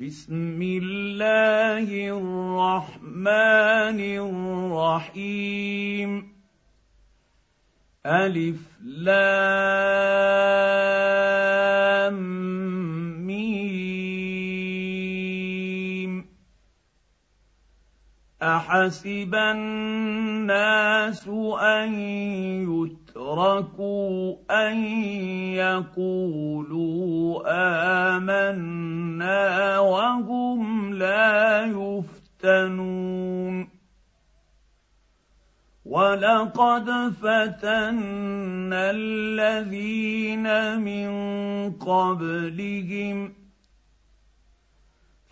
بسم الله الرحمن الرحيم. ألف لام ميم. أحسب الناس أن يتركوا أن يقولوا آمنا وهم لا يفتنون. ولقد فتنا الذين من قبلهم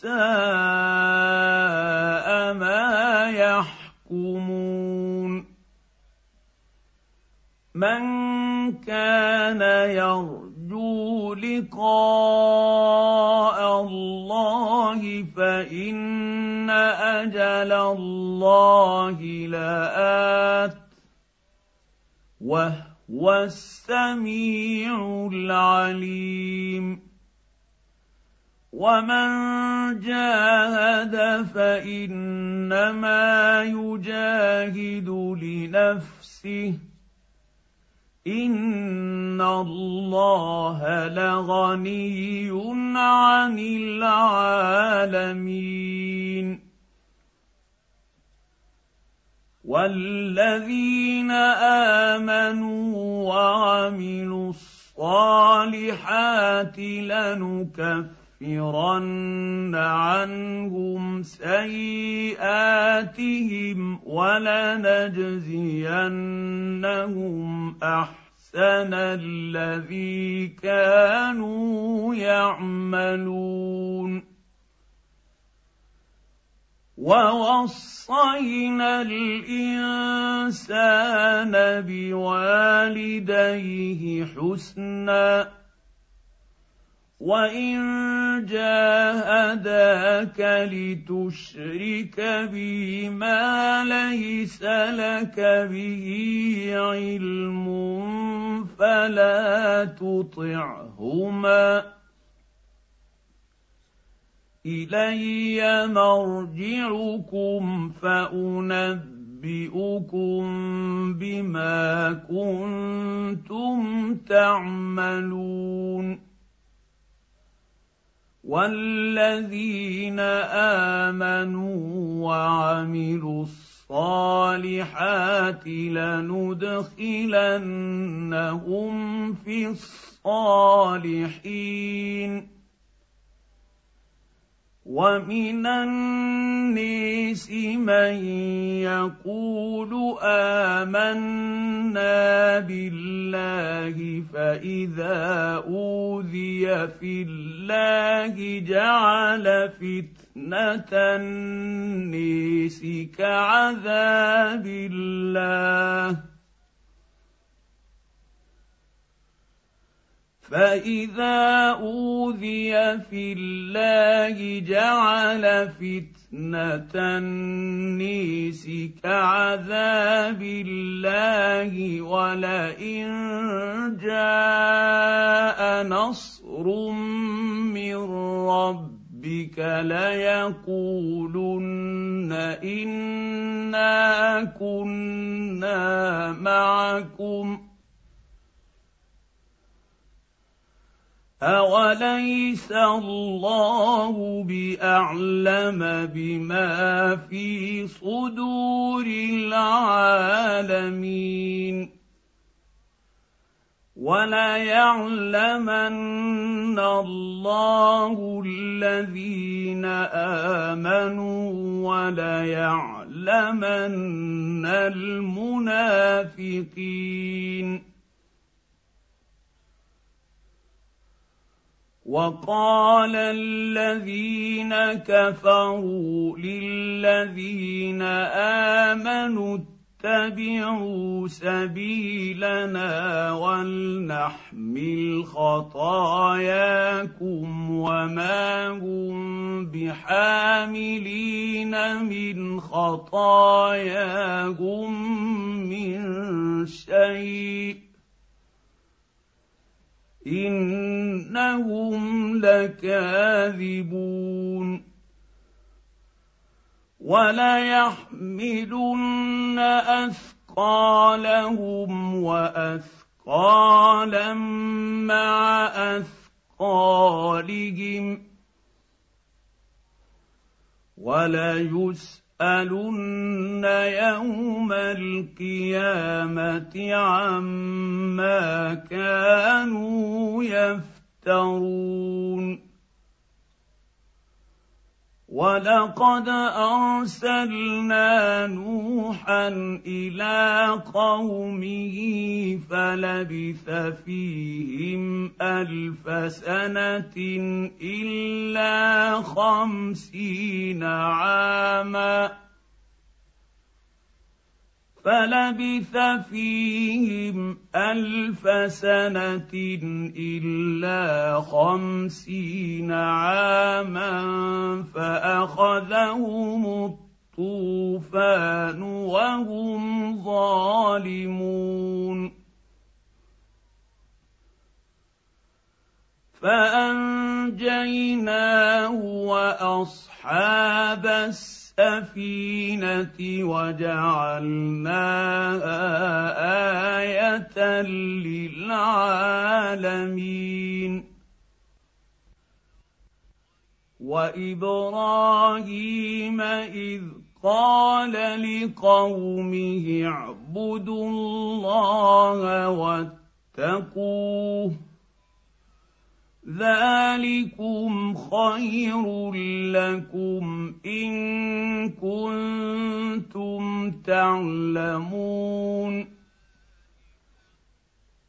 ساء ما يحكمون. من كان يرجو لقاء الله فإن أجل الله لآت وهو السميع العليم. ومن جاهد فانما يجاهد لنفسه ان الله لغني عن العالمين والذين امنوا وعملوا الصالحات لنكفر لنكفرن عنهم سيئاتهم ولنجزينهم أحسن الذي كانوا يعملون. ووصينا الإنسان بوالديه حسنا وان جاهداك لتشرك بي ما ليس لك به علم فلا تطعهما الي مرجعكم فانبئكم بما كنتم تعملون والذين امنوا وعملوا الصالحات لندخلنهم في الصالحين ومن الناس من يقول امنا بالله فاذا اوذي في الله جعل فتنه الناس كعذاب الله فاذا اوذي في الله جعل فتنه النيس كعذاب الله ولئن جاء نصر من ربك ليقولن انا كنا معكم اوليس الله باعلم بما في صدور العالمين وليعلمن الله الذين امنوا وليعلمن المنافقين وقال الذين كفروا للذين آمنوا اتبعوا سبيلنا ولنحمل خطاياكم وما هم بحاملين من خطاياهم من شيء إنهم لكاذبون. وليحملن اثقالهم واثقالا مع اثقالهم. وليسالن يوم القيامة عما كانوا يفترون ولقد ارسلنا نوحا إلى قومه فلبث فيهم الف سنه الا خمسين عاما فلبث فيهم ألف سنة إلا خمسين عاما فأخذهم الطوفان وهم ظالمون فأنجيناه وأصحاب السبيل السفينة وجعلناها آية للعالمين. وإبراهيم إذ قال لقومه اعبدوا الله واتقوه. ذلكم خير لكم ان كنتم تعلمون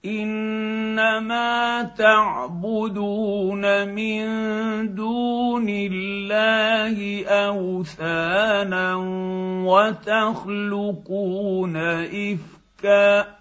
انما تعبدون من دون الله اوثانا وتخلقون افكا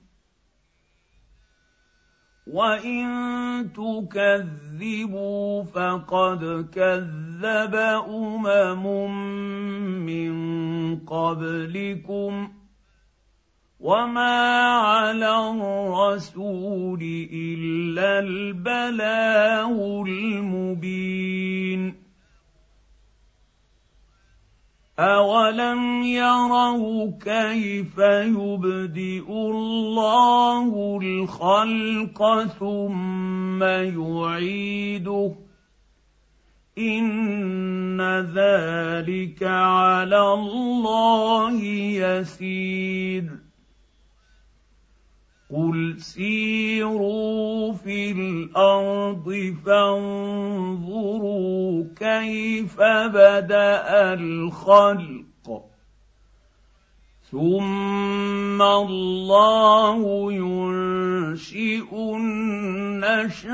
وان تكذبوا فقد كذب امم من قبلكم وما على الرسول الا البلاغ المبين اولم يروا كيف يبدئ الله الخلق ثم يعيده ان ذلك على الله يسير قل سيروا في الأرض فانظروا كيف بدا الخلق ثم الله ينشئ النشاءه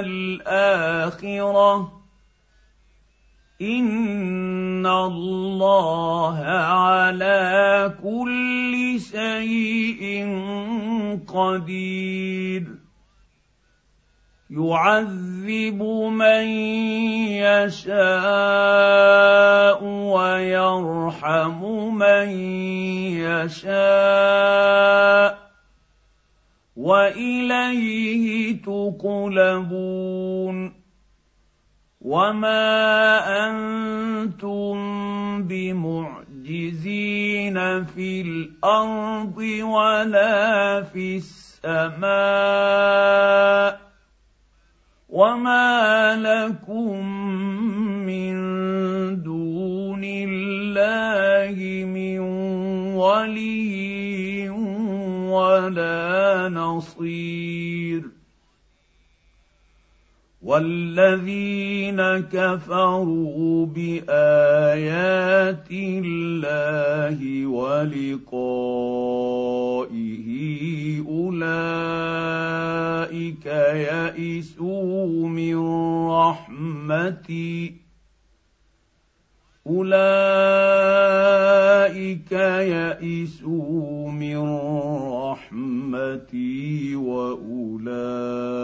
الاخره ان الله على كل شيء قدير يعذب من يشاء ويرحم من يشاء واليه تقلبون وما أنتم بمعجزين في الأرض ولا في السماء وما لكم من دون الله من ولي ولا نصير والذين كفروا بايات الله ولقائه اولئك يئسوا من رحمتي اولئك يئسوا من رحمتي واولئك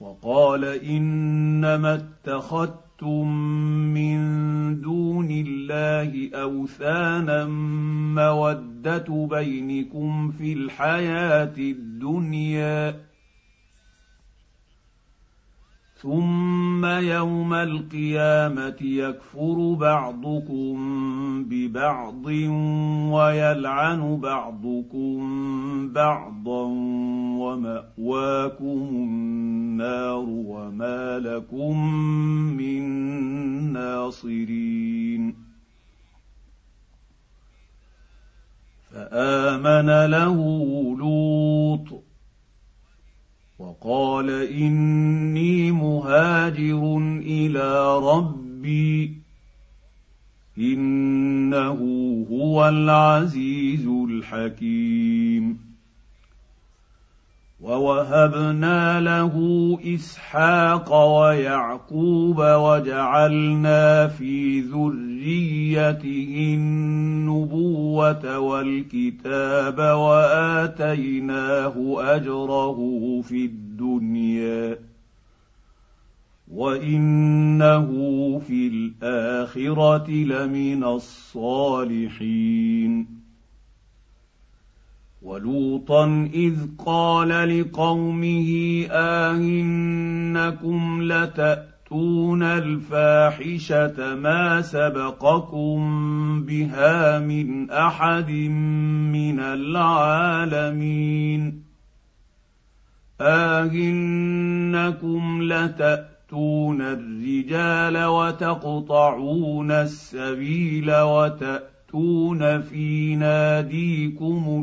وقال إنما اتخذت اتخذتم من دون الله أوثانا مودة بينكم في الحياة الدنيا ثم يوم القيامه يكفر بعضكم ببعض ويلعن بعضكم بعضا وماواكم النار وما لكم من ناصرين فامن له لوط وقال إني مهاجر إلى ربي إنه هو العزيز الحكيم ووهبنا له اسحاق ويعقوب وجعلنا في ذريته النبوه والكتاب واتيناه اجره في الدنيا وانه في الاخره لمن الصالحين ولوطا إذ قال لقومه آهنكم لتأتون الفاحشة ما سبقكم بها من أحد من العالمين. آهنكم لتأتون الرجال وتقطعون السبيل تاتون في ناديكم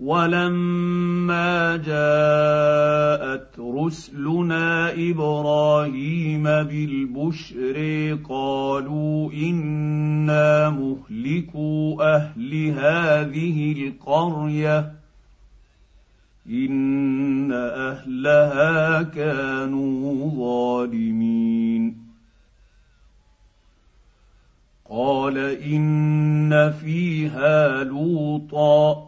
ولما جاءت رسلنا إبراهيم بالبشر قالوا أنا مهلكوا أهل هذه القريه ان اهلها كانوا ظالمين قال ان فيها لوطا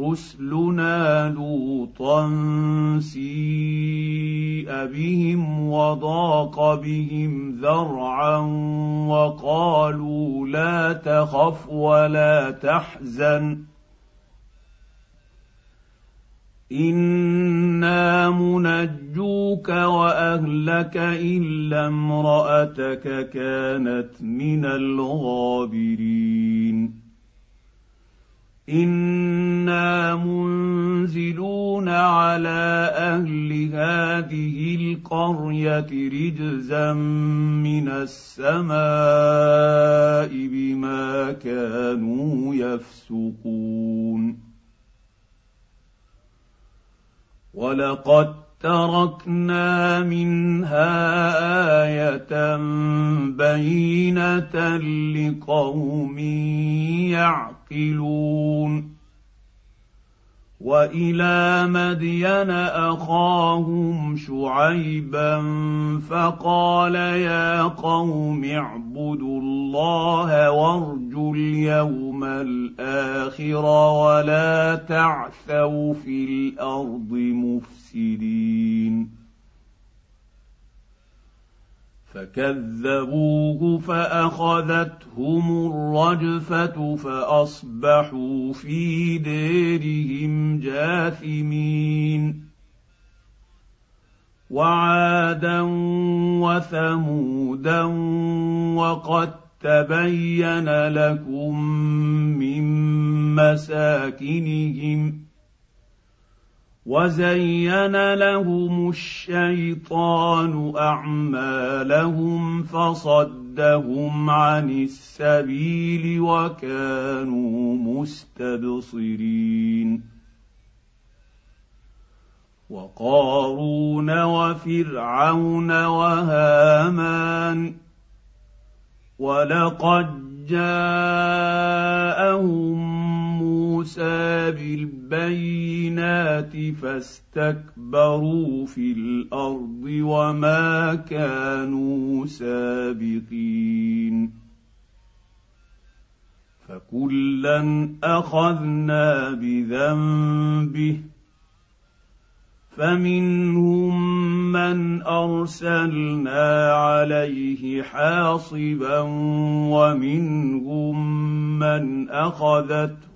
رسلنا لوطا سيء بهم وضاق بهم ذرعا وقالوا لا تخف ولا تحزن. أنا منجوك واهلك الا امراتك كانت من الغابرين. على أهل هذه القرية رجزا من السماء بما كانوا يفسقون. ولقد تركنا منها إيه بينه لقوم يعقلون. وإلى مدين أخاهم شعيبا فقال يا قوم اعبدوا الله وارجوا اليوم الآخر ولا تعثوا في الأرض مفسدين. فكذبوه فأخذتهم الرجفة فأصبحوا في ديرهم جاثمين. وعادا وثمودا وقد تبين لكم من مساكنهم وزين لهم الشيطان اعمالهم فصدهم عن السبيل وكانوا مستبصرين وقارون وفرعون وهامان ولقد جاءهم موسى بالبينات فاستكبروا في الأرض وما كانوا سابقين. فكلا أخذنا بذنبه فمنهم من أرسلنا عليه حاصبا ومنهم من أخذته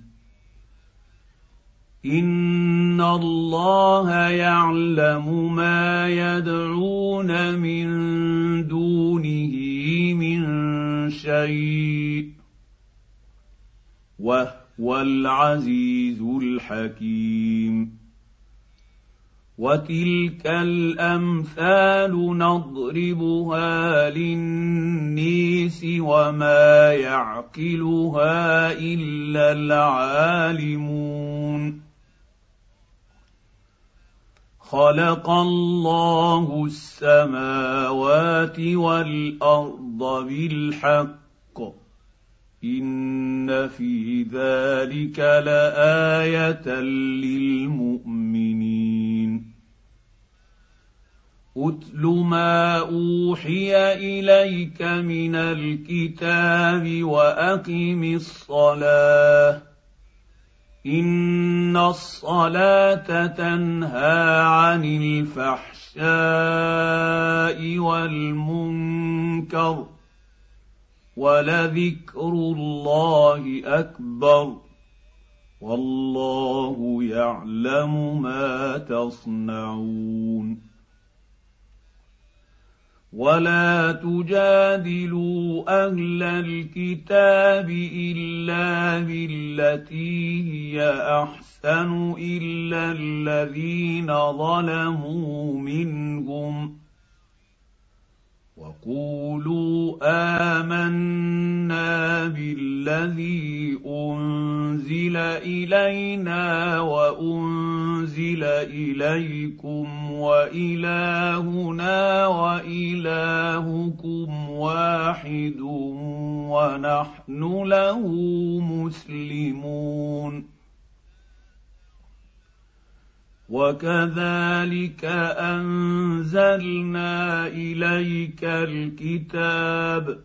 ان الله يعلم ما يدعون من دونه من شيء وهو العزيز الحكيم وتلك الامثال نضربها للنيس وما يعقلها الا العالمون خلق الله السماوات والأرض بالحق. إن في ذلك لآية للمؤمنين. اتل ما أوحي إليك من الكتاب وأقم الصلاة. ان الصلاه تنهى عن الفحشاء والمنكر ولذكر الله اكبر والله يعلم ما تصنعون ولا تجادلوا أهل الكتاب الا بالتي هي احسن الا الذين ظلموا منهم وقولوا آمنا بالذي أنزل إلينا وأنزل إليكم وإلهنا وإلهكم واحد ونحن له مسلمون وكذلك انزلنا اليك الكتاب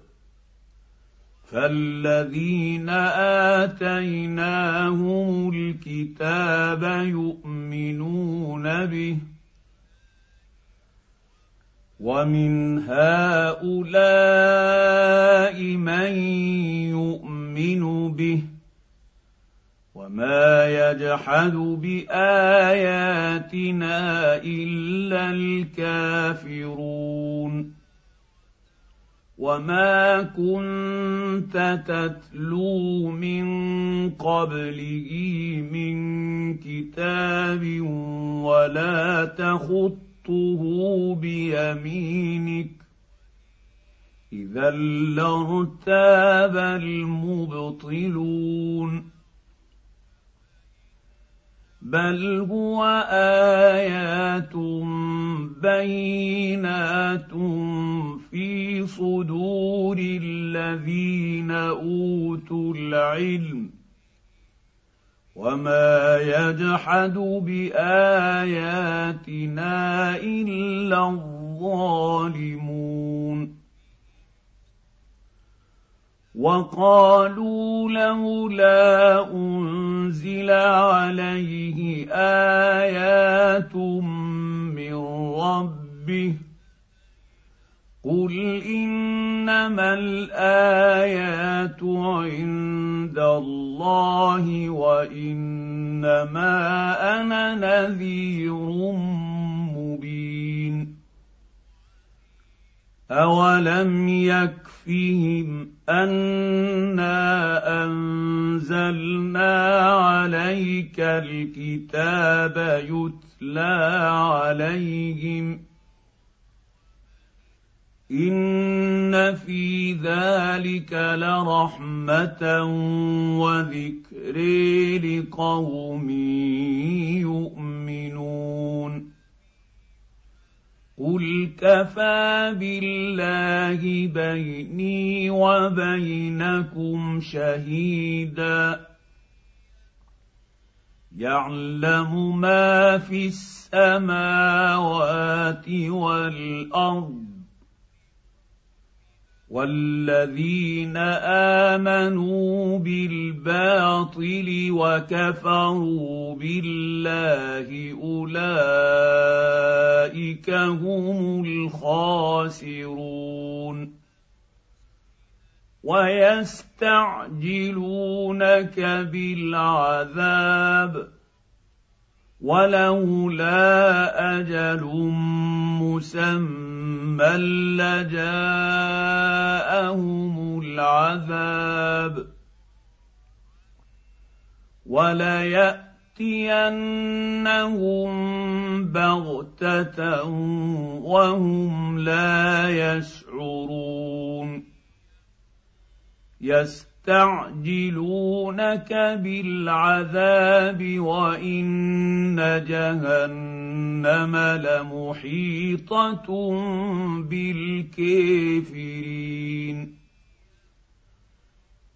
فالذين اتيناهم الكتاب يؤمنون به ومن هؤلاء من يؤمن به وما يجحد باياتنا الا الكافرون وما كنت تتلو من قبله من كتاب ولا تخطه بيمينك اذا لارتاب المبطلون بل هو ايات بينات في صدور الذين اوتوا العلم وما يجحد باياتنا الا الظالمون وقالوا لولا أنزل عليه آيات من ربه قل إنما الآيات عند الله وإنما أنا نذير اولم يكفهم انا انزلنا عليك الكتاب يتلى عليهم ان في ذلك لرحمه وذكر لقوم يؤمنون قل كفى بالله بيني وبينكم شهيدا يعلم ما في السماوات والارض والذين امنوا بالباطل وكفروا بالله اولئك هم الخاسرون ويستعجلونك بالعذاب ولولا أجل مسمى لجاءهم العذاب ولياتينهم بغته وهم لا يشعرون يستعجلونك بالعذاب وإن جهنم لمحيطة بالكافرين.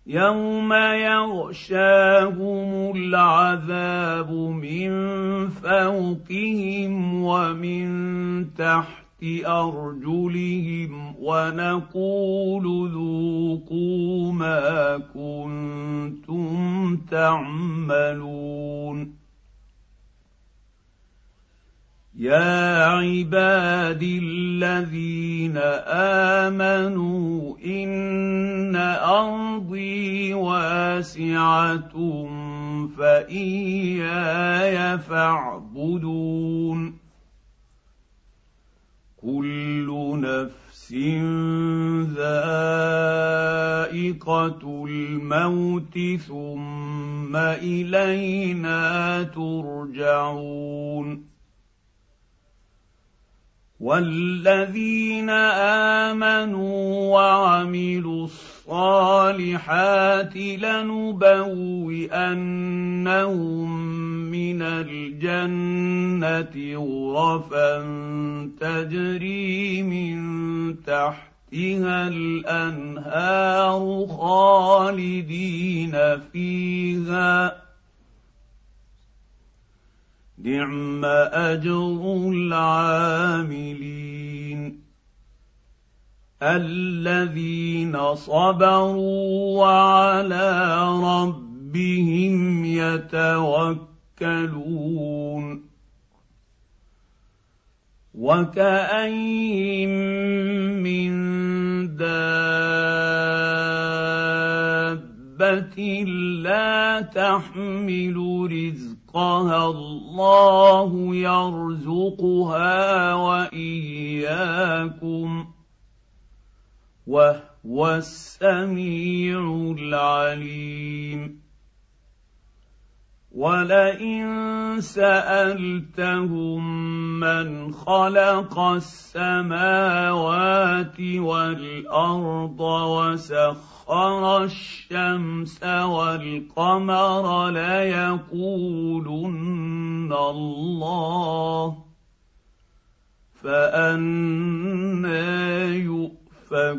يوم يغشاهم العذاب من فوقهم ومن تحت أرجلهم ونقول ذوقوا ما كنتم تعملون. يا عبادي الذين آمنوا إن أرضي واسعة فإياي فاعبدون. كل نفس ذائقة الموت ثم إلينا ترجعون. والذين آمنوا وعملوا الصالحات لنبوئنهم من الجنه غرفا تجري من تحتها الانهار خالدين فيها نعم اجر العاملين الذين صبروا وعلى ربهم يتوكلون. وكأين من دابة لا تحمل رزقها الله يرزقها وإياكم. وهو السميع العليم. ولئن سالتهم من خلق السماوات والارض وسخر الشمس والقمر ليقولن الله فانى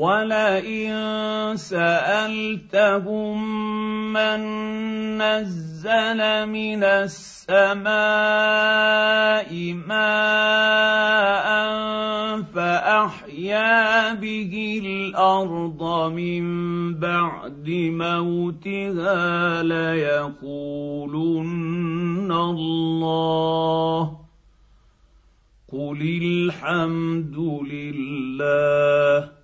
ولئن سالتهم من نزل من السماء ماء فاحيا به الأرض من بعد موتها ليقولن الله قل الحمد لله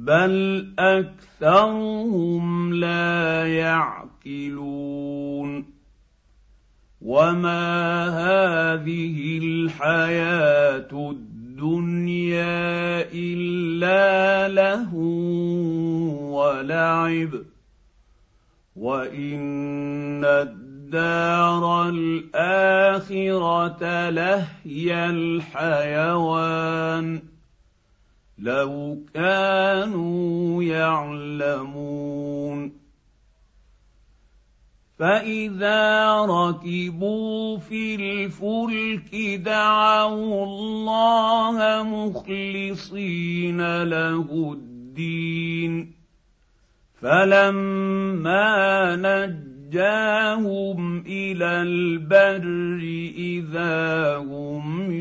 بل اكثرهم لا يعقلون وما هذه الحياة الدنيا الا له ولعب وان الدار الاخره لهي الحيوان لو كانوا يعلمون. فإذا ركبوا في الفلك دعوا الله مخلصين له الدين. فلما نجاهم إلى البر إذا هم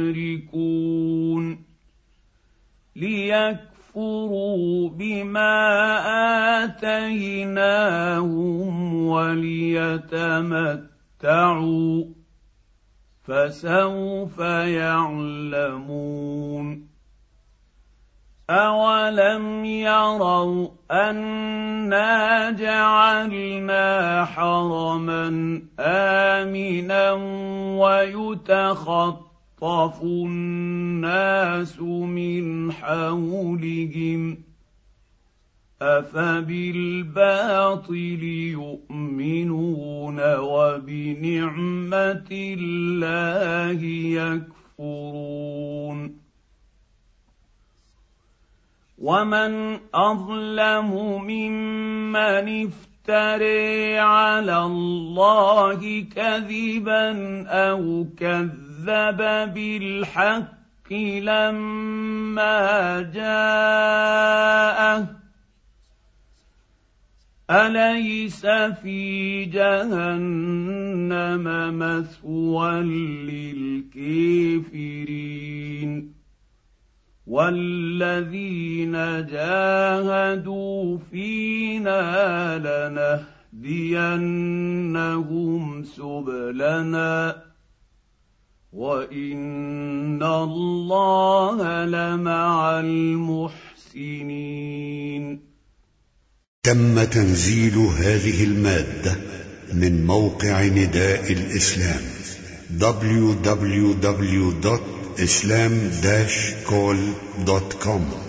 يشركون. ليكفروا بما اتيناهم وليتمتعوا فسوف يعلمون اولم يروا انا جعلنا حرما امنا ويتخطى يخطف الناس من حولهم افبالباطل يؤمنون وبنعمه الله يكفرون ومن اظلم ممن افتري على الله كذبا أو كذب كذب بالحق لما جاءه اليس في جهنم مثوى للكافرين والذين جاهدوا فينا لنهدينهم سبلنا وان الله لمع المحسنين. تم تنزيل هذه المادة من موقع نداء الإسلام www.islam-call.com